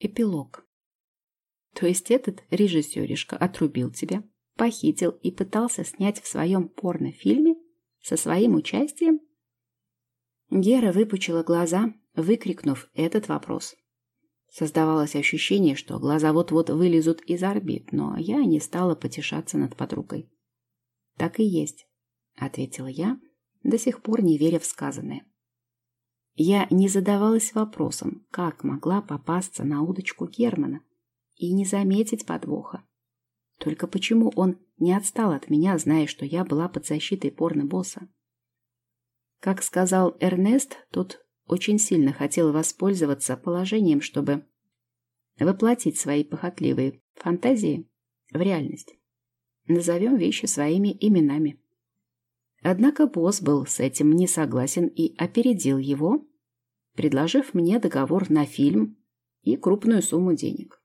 Эпилог. То есть этот режиссеришка отрубил тебя, похитил и пытался снять в своем порнофильме со своим участием? Гера выпучила глаза, выкрикнув этот вопрос. Создавалось ощущение, что глаза вот-вот вылезут из орбит, но я не стала потешаться над подругой. «Так и есть», — ответила я, до сих пор не веря в сказанное. Я не задавалась вопросом, как могла попасться на удочку Германа и не заметить подвоха. Только почему он не отстал от меня, зная, что я была под защитой порно-босса? Как сказал Эрнест, тот очень сильно хотел воспользоваться положением, чтобы воплотить свои похотливые фантазии в реальность. Назовем вещи своими именами. Однако босс был с этим не согласен и опередил его, предложив мне договор на фильм и крупную сумму денег.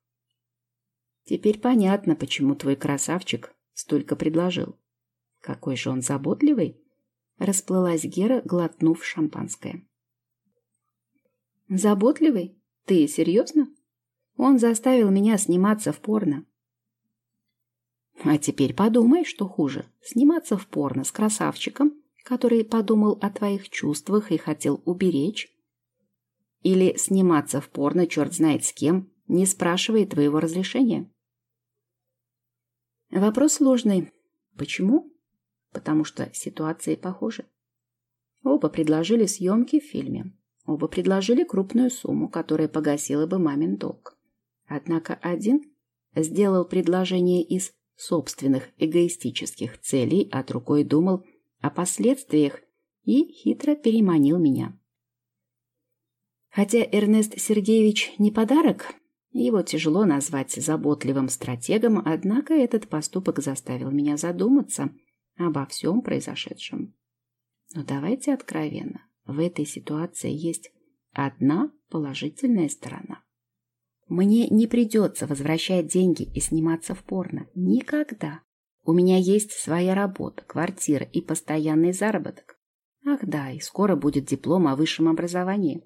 Теперь понятно, почему твой красавчик столько предложил. Какой же он заботливый, расплылась Гера, глотнув шампанское. Заботливый? Ты серьезно? Он заставил меня сниматься в порно. А теперь подумай, что хуже. Сниматься в порно с красавчиком, который подумал о твоих чувствах и хотел уберечь. Или сниматься в порно черт знает с кем, не спрашивая твоего разрешения. Вопрос сложный. Почему? Потому что ситуации похожи. Оба предложили съемки в фильме. Оба предложили крупную сумму, которая погасила бы мамин долг. Однако один сделал предложение из собственных эгоистических целей, а другой думал о последствиях и хитро переманил меня. Хотя Эрнест Сергеевич не подарок, его тяжело назвать заботливым стратегом, однако этот поступок заставил меня задуматься обо всем произошедшем. Но давайте откровенно, в этой ситуации есть одна положительная сторона. Мне не придется возвращать деньги и сниматься в порно. Никогда. У меня есть своя работа, квартира и постоянный заработок. Ах да, и скоро будет диплом о высшем образовании.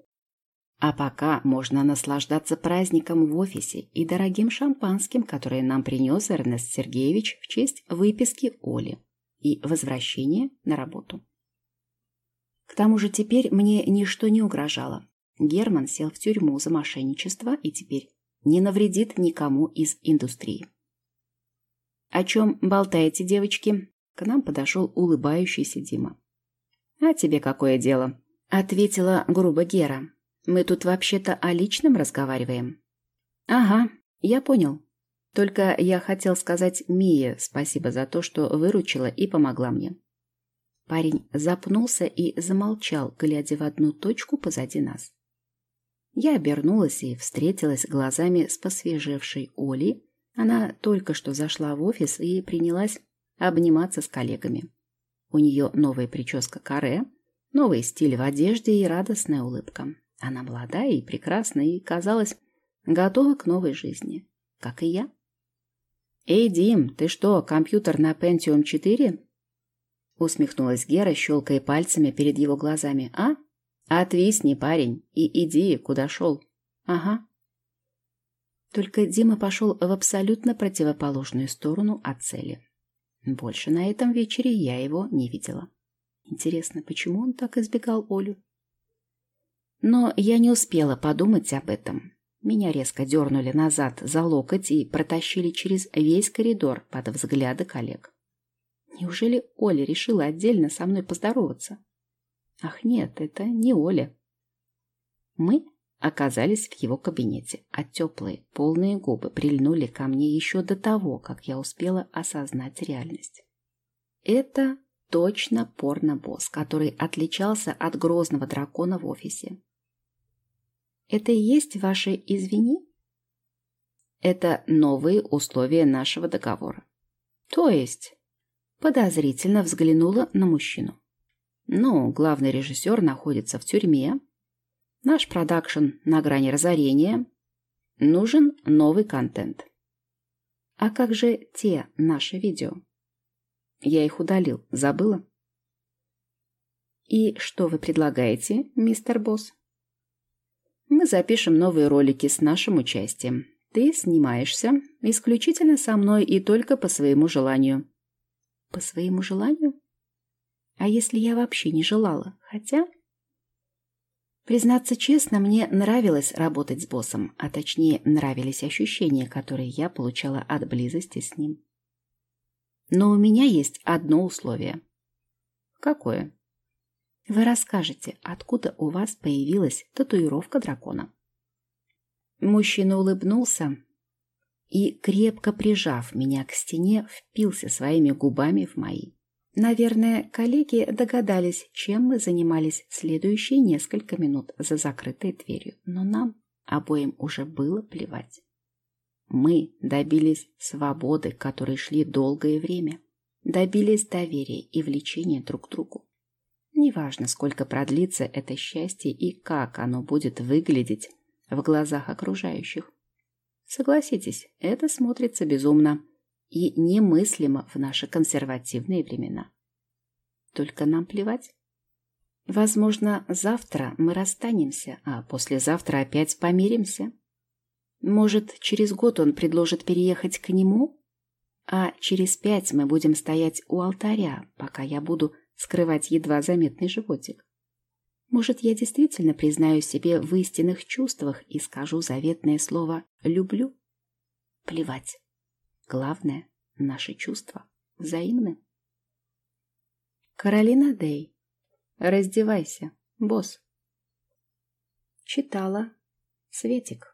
А пока можно наслаждаться праздником в офисе и дорогим шампанским, которое нам принес Эрнест Сергеевич в честь выписки Оли и возвращения на работу. К тому же теперь мне ничто не угрожало. Герман сел в тюрьму за мошенничество и теперь не навредит никому из индустрии. «О чем болтаете, девочки?» К нам подошел улыбающийся Дима. «А тебе какое дело?» — ответила грубо Гера. «Мы тут вообще-то о личном разговариваем». «Ага, я понял. Только я хотел сказать Мие спасибо за то, что выручила и помогла мне». Парень запнулся и замолчал, глядя в одну точку позади нас. Я обернулась и встретилась глазами с посвежевшей Олей. Она только что зашла в офис и принялась обниматься с коллегами. У нее новая прическа каре, новый стиль в одежде и радостная улыбка. Она молодая и прекрасная и, казалось, готова к новой жизни, как и я. «Эй, Дим, ты что, компьютер на Pentium 4?» Усмехнулась Гера, щелкая пальцами перед его глазами. «А? Отвисни, парень, и иди, куда шел. Ага. Только Дима пошел в абсолютно противоположную сторону от цели. Больше на этом вечере я его не видела. Интересно, почему он так избегал Олю? Но я не успела подумать об этом. Меня резко дернули назад за локоть и протащили через весь коридор под взгляды коллег. Неужели Оля решила отдельно со мной поздороваться? Ах нет, это не Оля. Мы оказались в его кабинете, а теплые, полные губы прильнули ко мне еще до того, как я успела осознать реальность. Это точно порно-босс, который отличался от грозного дракона в офисе. Это и есть ваши «извини»? Это новые условия нашего договора. То есть, подозрительно взглянула на мужчину. Ну, главный режиссер находится в тюрьме. Наш продакшн на грани разорения. Нужен новый контент. А как же те наши видео? Я их удалил. Забыла? И что вы предлагаете, мистер Босс? Мы запишем новые ролики с нашим участием. Ты снимаешься исключительно со мной и только по своему желанию. По своему желанию? А если я вообще не желала? Хотя... Признаться честно, мне нравилось работать с боссом, а точнее нравились ощущения, которые я получала от близости с ним. Но у меня есть одно условие. Какое? Вы расскажете, откуда у вас появилась татуировка дракона. Мужчина улыбнулся и, крепко прижав меня к стене, впился своими губами в мои. Наверное, коллеги догадались, чем мы занимались следующие несколько минут за закрытой дверью, но нам обоим уже было плевать. Мы добились свободы, которой шли долгое время, добились доверия и влечения друг к другу. Неважно, сколько продлится это счастье и как оно будет выглядеть в глазах окружающих. Согласитесь, это смотрится безумно и немыслимо в наши консервативные времена. Только нам плевать. Возможно, завтра мы расстанемся, а послезавтра опять помиримся. Может, через год он предложит переехать к нему, а через пять мы будем стоять у алтаря, пока я буду скрывать едва заметный животик. Может, я действительно признаю себе в истинных чувствах и скажу заветное слово «люблю»? Плевать. Главное, наши чувства взаимны. Каролина Дей. Раздевайся, босс. Читала Светик.